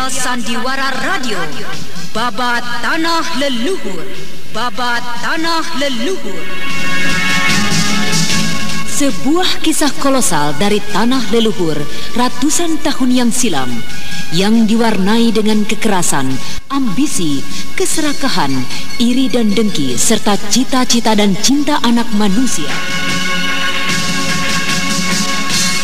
Serial Sandiwara Radio. Babat Tanah Leluhur. Babat Tanah Leluhur. Sebuah kisah kolosal dari tanah leluhur ratusan tahun yang silam yang diwarnai dengan kekerasan, ambisi, keserakahan, iri dan dengki serta cita-cita dan cinta anak manusia.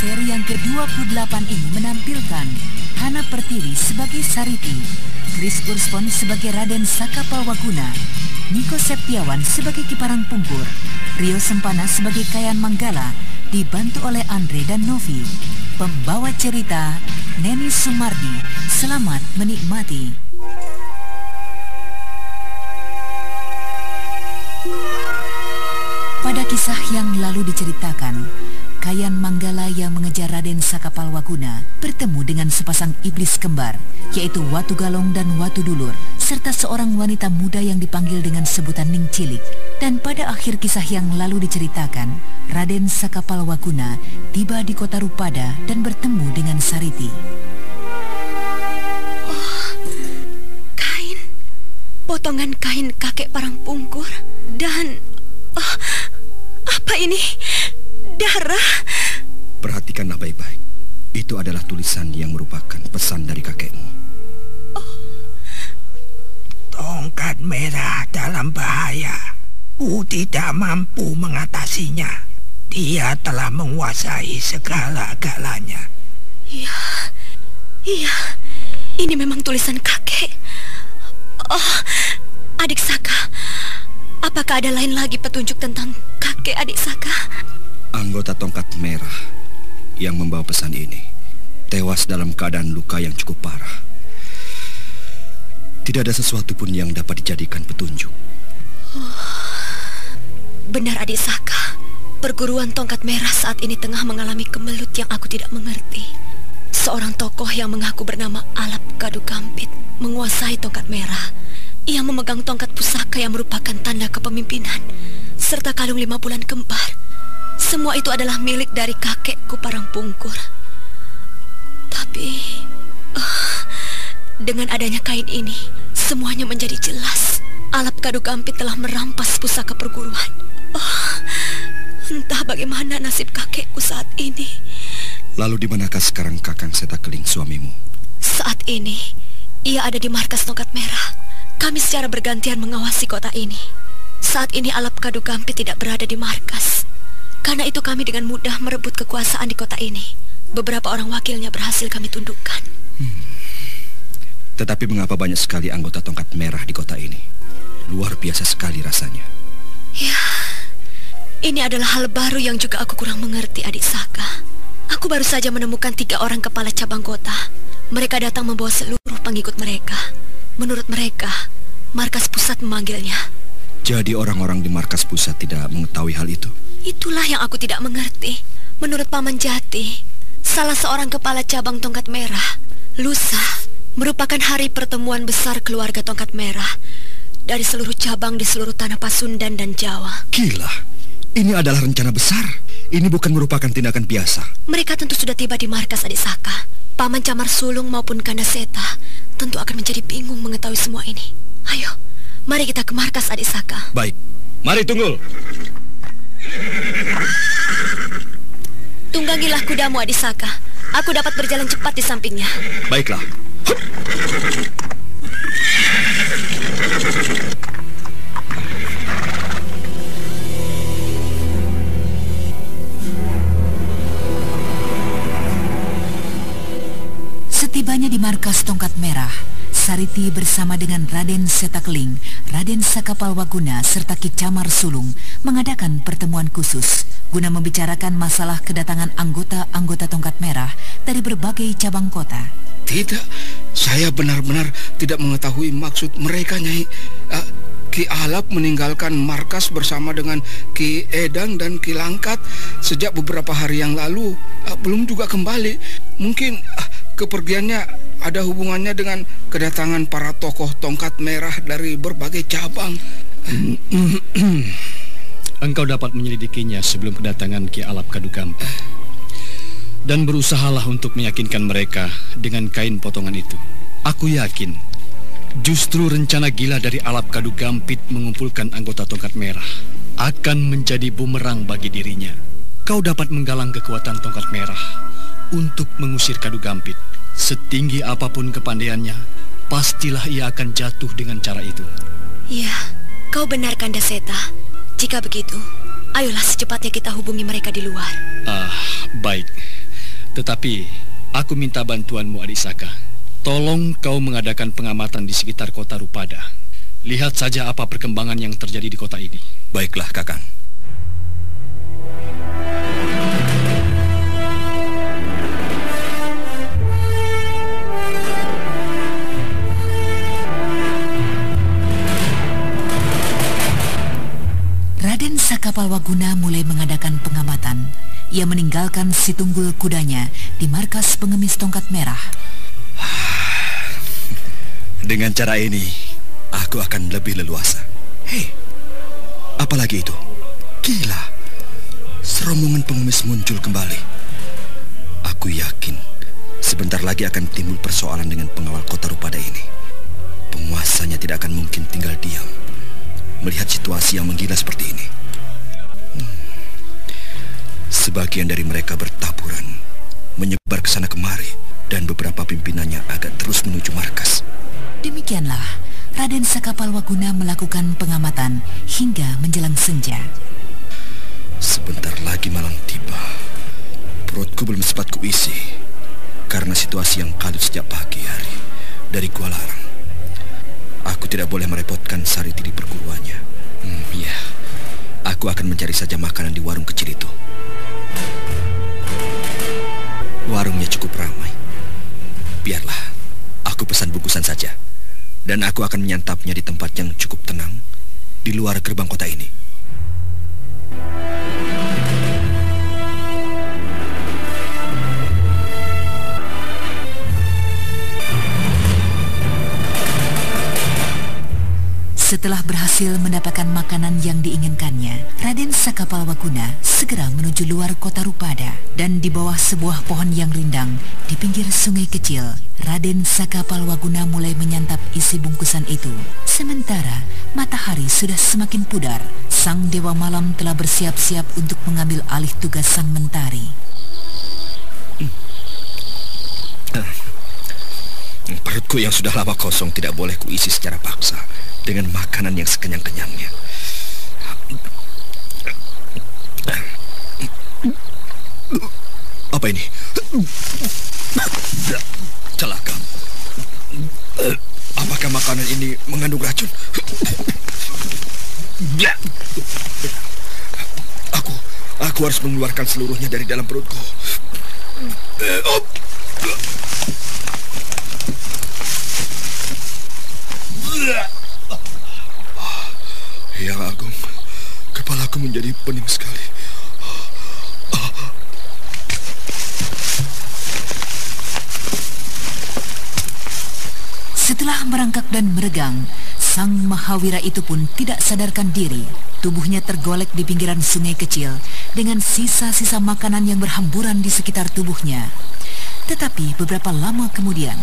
Seri yang ke-28 ini menampilkan Hana Pertiwi sebagai Sariti, Chris Urspon sebagai Raden Sakapalwaguna, Niko Septiawan sebagai Kiparang Pungkur, Rio Sempana sebagai Kayan Manggala, dibantu oleh Andre dan Novi. Pembawa cerita Neni Sumardi. Selamat menikmati. Pada kisah yang lalu diceritakan, Kayan Manggala yang mengejar Raden Sakapalwaguna bertemu dengan sepasang iblis kembar, yaitu Watu Galong dan Watu Dulur, serta seorang wanita muda yang dipanggil dengan sebutan Ning Cilik. Dan pada akhir kisah yang lalu diceritakan, Raden Sakapalwaguna tiba di kota Rupada dan bertemu dengan Sariti. Kain, potongan kain kakek parang pungkur dan oh, apa ini? Darah. Perhatikanlah baik-baik. Itu adalah tulisan yang merupakan pesan dari kakekmu. Tongkat merah dalam bahaya. Ku tidak mampu mengatasinya. Dia telah menguasai segala-galanya. Iya, iya, ini memang tulisan kakek. Oh, adik Saka, apakah ada lain lagi petunjuk tentang kakek adik Saka? Anggota tongkat merah yang membawa pesan ini tewas dalam keadaan luka yang cukup parah. Tidak ada sesuatu pun yang dapat dijadikan petunjuk. Benar adik Saka, perguruan tongkat merah saat ini tengah mengalami kemelut yang aku tidak mengerti. Seorang tokoh yang mengaku bernama Alap Kadu Gampit menguasai tongkat merah. Ia memegang tongkat pusaka yang merupakan tanda kepemimpinan serta kalung lima bulan kembar. Semua itu adalah milik dari kakekku Parang Pungkur. Tapi eh, dengan adanya kain ini, semuanya menjadi jelas. Alap Kadu Gampit telah merampas pusaka perguruan. Oh, entah bagaimana nasib kakekku saat ini. Lalu di manakah sekarang Kakang Setakeling suamimu? Saat ini, ia ada di markas tongkat merah. Kami secara bergantian mengawasi kota ini. Saat ini Alap Kadu Gampit tidak berada di markas. Karena itu kami dengan mudah merebut kekuasaan di kota ini. Beberapa orang wakilnya berhasil kami tundukkan. Tetapi mengapa banyak sekali anggota tongkat merah di kota ini? Luar biasa sekali rasanya. Ya, ini adalah hal baru yang juga aku kurang mengerti, adik Saka. Aku baru saja menemukan tiga orang kepala cabang kota. Mereka datang membawa seluruh pengikut mereka. Menurut mereka, markas pusat memanggilnya. Jadi orang-orang di markas pusat tidak mengetahui hal itu. Itulah yang aku tidak mengerti. Menurut Paman Jati, salah seorang kepala cabang tongkat merah, lusa, merupakan hari pertemuan besar keluarga tongkat merah dari seluruh cabang di seluruh tanah Pasundan dan Jawa. Gila, ini adalah rencana besar. Ini bukan merupakan tindakan biasa. Mereka tentu sudah tiba di markas adik Saka. Paman Camar Sulung maupun Kanda Seta tentu akan menjadi bingung mengetahui semua ini. Ayo, mari kita ke markas adik Saka. Baik, mari tunggul. Tunggangilah kudamu adik Saka. Aku dapat berjalan cepat di sampingnya. Baiklah. Setibanya di markas tongkat merah, Sariti bersama dengan Raden Setakling, Raden Sakapalwaguna serta Kicamar Sulung mengadakan pertemuan khusus guna membicarakan masalah kedatangan anggota-anggota tongkat merah dari berbagai cabang kota. Tidak, saya benar-benar tidak mengetahui maksud mereka, Nyai. Uh, Ki Alap meninggalkan markas bersama dengan Ki Edang dan Ki Langkat sejak beberapa hari yang lalu. Uh, belum juga kembali. Mungkin uh, kepergiannya ada hubungannya dengan kedatangan para tokoh tongkat merah dari berbagai cabang. Engkau dapat menyelidikinya sebelum kedatangan Ki Alap Kadukampa. Dan berusahalah untuk meyakinkan mereka dengan kain potongan itu. Aku yakin justru rencana gila dari Alap Kadugampit mengumpulkan anggota tongkat merah akan menjadi bumerang bagi dirinya. Kau dapat menggalang kekuatan tongkat merah untuk mengusir Kadugampit. Setinggi apa pun kepandaiannya, pastilah ia akan jatuh dengan cara itu. Ya, kau benarkan Daseta. Jika begitu, ayolah secepatnya kita hubungi mereka di luar. Ah, baik. Tetapi, aku minta bantuanmu Adisaka. Tolong kau mengadakan pengamatan di sekitar kota Rupada. Lihat saja apa perkembangan yang terjadi di kota ini. Baiklah, Kakang. Sakapalwaguna mulai mengadakan pengamatan. Ia meninggalkan si tunggul kudanya di markas pengemis tongkat merah. Dengan cara ini, aku akan lebih leluasa. Hei, apalagi itu? Gila, serombongan pengemis muncul kembali. Aku yakin sebentar lagi akan timbul persoalan dengan pengawal kota Rupada ini. Penguasanya tidak akan mungkin tinggal diam melihat situasi yang menggila seperti ini. Sebagian dari mereka bertaburan, menyebar ke sana kemari, dan beberapa pimpinannya agak terus menuju markas. Demikianlah, Raden Sakapalwaguna melakukan pengamatan hingga menjelang senja. Sebentar lagi malam tiba. Perutku belum sempat kuisi karena situasi yang kalut sejak pagi hari dari Gua Larang. Aku tidak boleh merepotkan Sariti di perguruannya. Hmm, ya, aku akan mencari saja makanan di warung kecil itu. Warungnya cukup ramai. Biarlah, aku pesan bungkusan saja. Dan aku akan menyantapnya di tempat yang cukup tenang di luar gerbang kota ini. Setelah berhasil mendapatkan makanan yang diinginkannya, Raden Sakapalwaguna segera menuju luar kota Rupada dan di bawah sebuah pohon yang rindang di pinggir sungai kecil, Raden Sakapalwaguna mulai menyantap isi bungkusan itu. Sementara matahari sudah semakin pudar, sang dewa malam telah bersiap-siap untuk mengambil alih tugas sang mentari. Perutku yang sudah lama kosong tidak boleh kuisi secara paksa dengan makanan yang sekenyang-kenyangnya. Apa ini? Celaka. Apakah makanan ini mengandung racun? Aku, aku harus mengeluarkan seluruhnya dari dalam perutku. Yang Agung, kepalaku menjadi pening sekali. Setelah merangkak dan meregang, sang Mahawira itu pun tidak sadarkan diri. Tubuhnya tergolek di pinggiran sungai kecil dengan sisa-sisa makanan yang berhamburan di sekitar tubuhnya. Tetapi beberapa lama kemudian,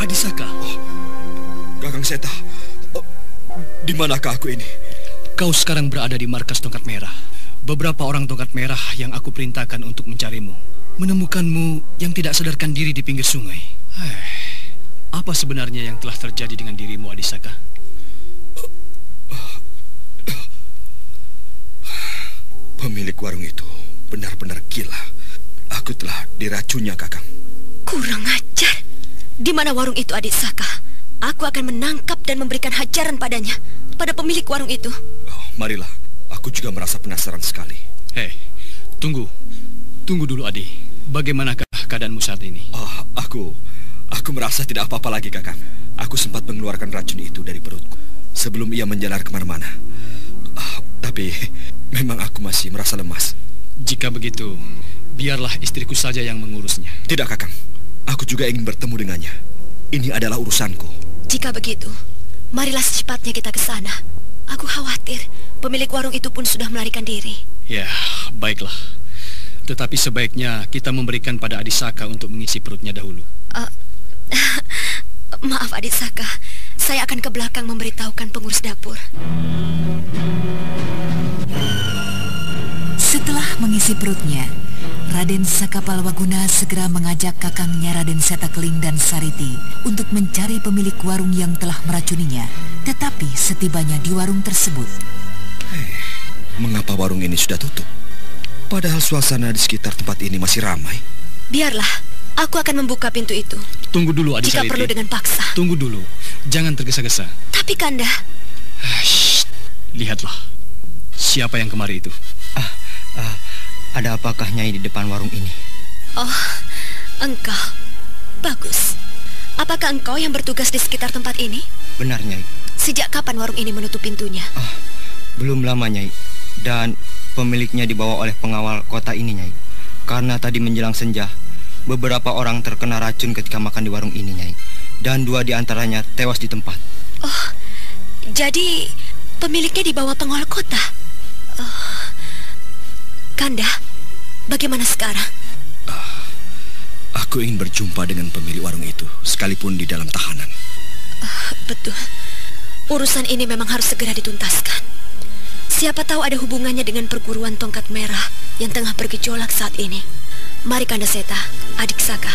Adisaka. Oh, Kakang Seta. Di manakah aku ini? Kau sekarang berada di markas tongkat merah. Beberapa orang tongkat merah yang aku perintahkan untuk mencarimu. Menemukanmu yang tidak sadarkan diri di pinggir sungai. Hai, apa sebenarnya yang telah terjadi dengan dirimu, Adisaka? Pemilik warung itu benar-benar gila. Aku telah diracunnya, Kakang. Kurang ajar. Di mana warung itu, adik Saka? Aku akan menangkap dan memberikan hajaran padanya, pada pemilik warung itu. Marilah. Aku juga merasa penasaran sekali. Hei, tunggu. Tunggu dulu, Adi. Bagaimanakah keadaanmu saat ini? Oh, aku... Aku merasa tidak apa-apa lagi, Kakang. Aku sempat mengeluarkan racun itu dari perutku sebelum ia menjalar ke mana-mana. Oh, tapi memang aku masih merasa lemas. Jika begitu, biarlah istriku saja yang mengurusnya. Tidak, Kakang. Aku juga ingin bertemu dengannya. Ini adalah urusanku. Jika begitu, marilah secepatnya kita ke sana. Aku khawatir pemilik warung itu pun sudah melarikan diri. Ya, baiklah. Tetapi sebaiknya kita memberikan pada Adisaka untuk mengisi perutnya dahulu. Uh, maaf Adisaka, saya akan ke belakang memberitahukan pengurus dapur. Setelah mengisi perutnya, Raden Sakapalwaguna segera mengajak kakangnya Raden Setakling dan Sariti untuk mencari pemilik warung yang telah meracuninya. Tetapi setibanya di warung tersebut... Hey, mengapa warung ini sudah tutup? Padahal suasana di sekitar tempat ini masih ramai. Biarlah, aku akan membuka pintu itu. Tunggu dulu, Adi Jika Sariti. perlu dengan paksa. Tunggu dulu, jangan tergesa-gesa. Tapi Kanda... Shh, lihatlah, siapa yang kemari itu? Ah, ah, ada apakah Nyai di depan warung ini? Oh, engkau. Bagus. Apakah engkau yang bertugas di sekitar tempat ini? Benar, Nyai. Sejak kapan warung ini menutup pintunya? Ah, belum lama, Nyai. Dan pemiliknya dibawa oleh pengawal kota ini, Nyai. Karena tadi menjelang senja, beberapa orang terkena racun ketika makan di warung ini, Nyai. Dan dua di antaranya tewas di tempat. Oh, jadi pemiliknya dibawa pengawal kota? Oh, Kanda, bagaimana sekarang? Uh, aku ingin berjumpa dengan pemilik warung itu, sekalipun di dalam tahanan. Uh, betul. Urusan ini memang harus segera dituntaskan. Siapa tahu ada hubungannya dengan perguruan tongkat merah yang tengah bergejolak saat ini. Mari Kanda Seta, adik Saka.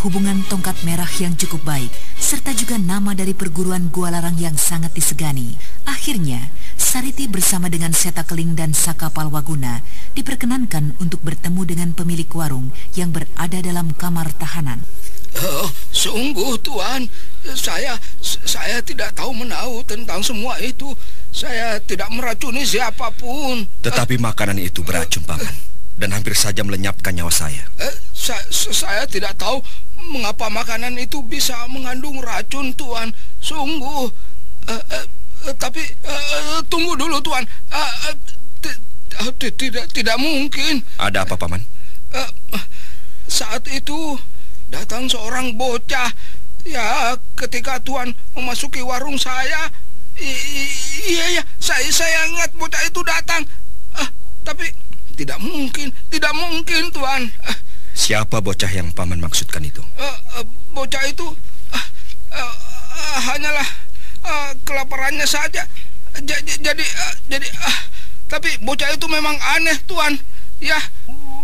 Hubungan tongkat merah yang cukup baik, serta juga nama dari perguruan Gua Larang yang sangat disegani, akhirnya Sariti bersama dengan Seta Keling dan Saka Palwaguna diperkenankan untuk bertemu dengan pemilik warung yang berada dalam kamar tahanan. Oh, sungguh Tuan, saya saya tidak tahu menahu tentang semua itu. Saya tidak meracuni siapa pun. Tetapi makanan itu beracun, Paman dan hampir saja melenyapkan nyawa saya. Eh, sa saya tidak tahu mengapa makanan itu bisa mengandung racun, Tuan. Sungguh. Eh, eh tapi eh, tunggu dulu, Tuan. Tidak tidak mungkin. Ada apa, Paman? Eh, saat itu datang seorang bocah. Ya, ketika Tuan memasuki warung saya, iya ya, saya saya ingat bocah itu datang. Tapi tidak mungkin, tidak mungkin, Tuan. Siapa bocah yang paman maksudkan itu? Uh, uh, bocah itu uh, uh, uh, hanyalah uh, kelaparannya saja. J jadi, uh, jadi, uh, tapi bocah itu memang aneh, Tuan. Ya,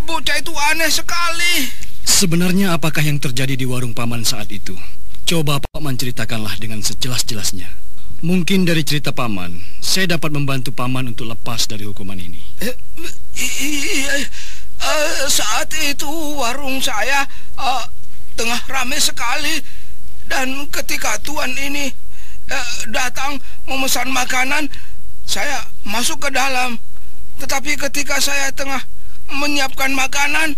bocah itu aneh sekali. Sebenarnya apakah yang terjadi di warung paman saat itu? Coba paman ceritakanlah dengan sejelas-jelasnya. Mungkin dari cerita paman, saya dapat membantu paman untuk lepas dari hukuman ini. Eh, iya, uh, saat itu warung saya uh, tengah ramai sekali dan ketika tuan ini uh, datang memesan makanan, saya masuk ke dalam. Tetapi ketika saya tengah menyiapkan makanan,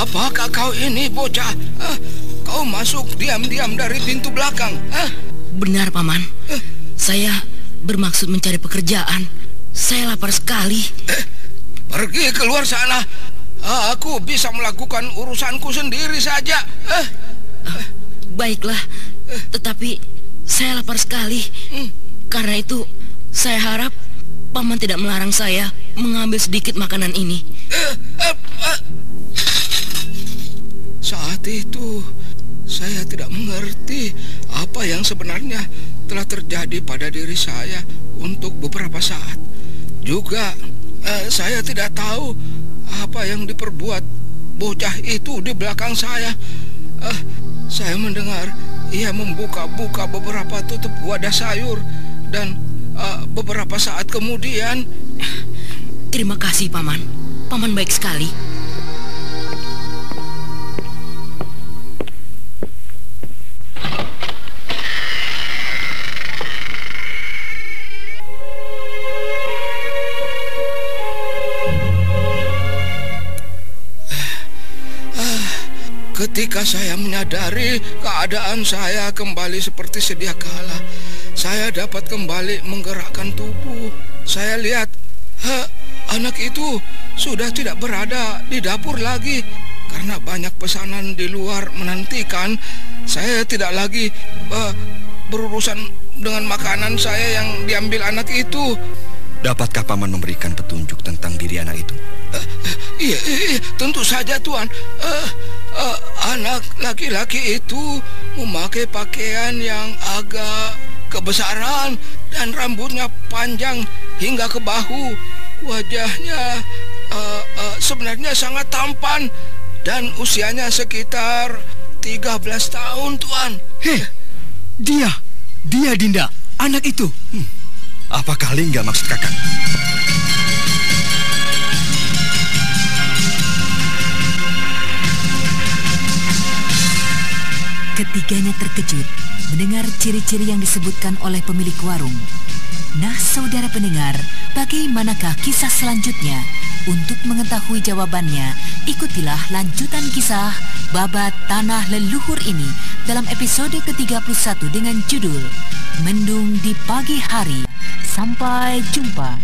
Apakah kau ini bocah? Uh, kau masuk diam-diam dari pintu belakang. Uh. Benar, Paman. Uh. Saya bermaksud mencari pekerjaan. Saya lapar sekali. Uh, pergi keluar sana. Uh, aku bisa melakukan urusanku sendiri saja. Uh. Uh, baiklah, tetapi saya lapar sekali. Uh. Karena itu, saya harap Paman tidak melarang saya mengambil sedikit makanan ini. Uh, uh. Saat saat itu saya tidak mengerti apa yang sebenarnya telah terjadi pada diri saya untuk beberapa saat. Juga eh, saya tidak tahu apa yang diperbuat bocah itu di belakang saya. Eh, saya mendengar ia membuka-buka beberapa tutup wadah sayur dan uh, beberapa saat kemudian Terima kasih, Paman. Paman baik sekali. Ketika saya menyadari keadaan saya kembali seperti sedia kala, saya dapat kembali menggerakkan tubuh. Saya lihat, ha, anak itu sudah tidak berada di dapur lagi karena banyak pesanan di luar menantikan. Saya tidak lagi uh, berurusan dengan makanan saya yang diambil anak itu. Dapatkah paman memberikan petunjuk tentang diri anak itu? Uh, iya, iya, tentu saja tuan. Uh, uh, anak laki-laki itu memakai pakaian yang agak kebesaran dan rambutnya panjang hingga ke bahu. Wajahnya uh, uh, sebenarnya sangat tampan dan usianya sekitar 13 tahun, tuan. Hei, dia, dia Dinda, anak itu. Hmm. Apakah Lingga maksud kakak? Ketiganya terkejut mendengar ciri-ciri yang disebutkan oleh pemilik warung. Nah, saudara pendengar, bagaimanakah kisah selanjutnya? Untuk mengetahui jawabannya, ikutilah lanjutan kisah Babat Tanah Leluhur ini dalam episode ke-31 dengan judul Mendung di Pagi Hari. Sampai jumpa.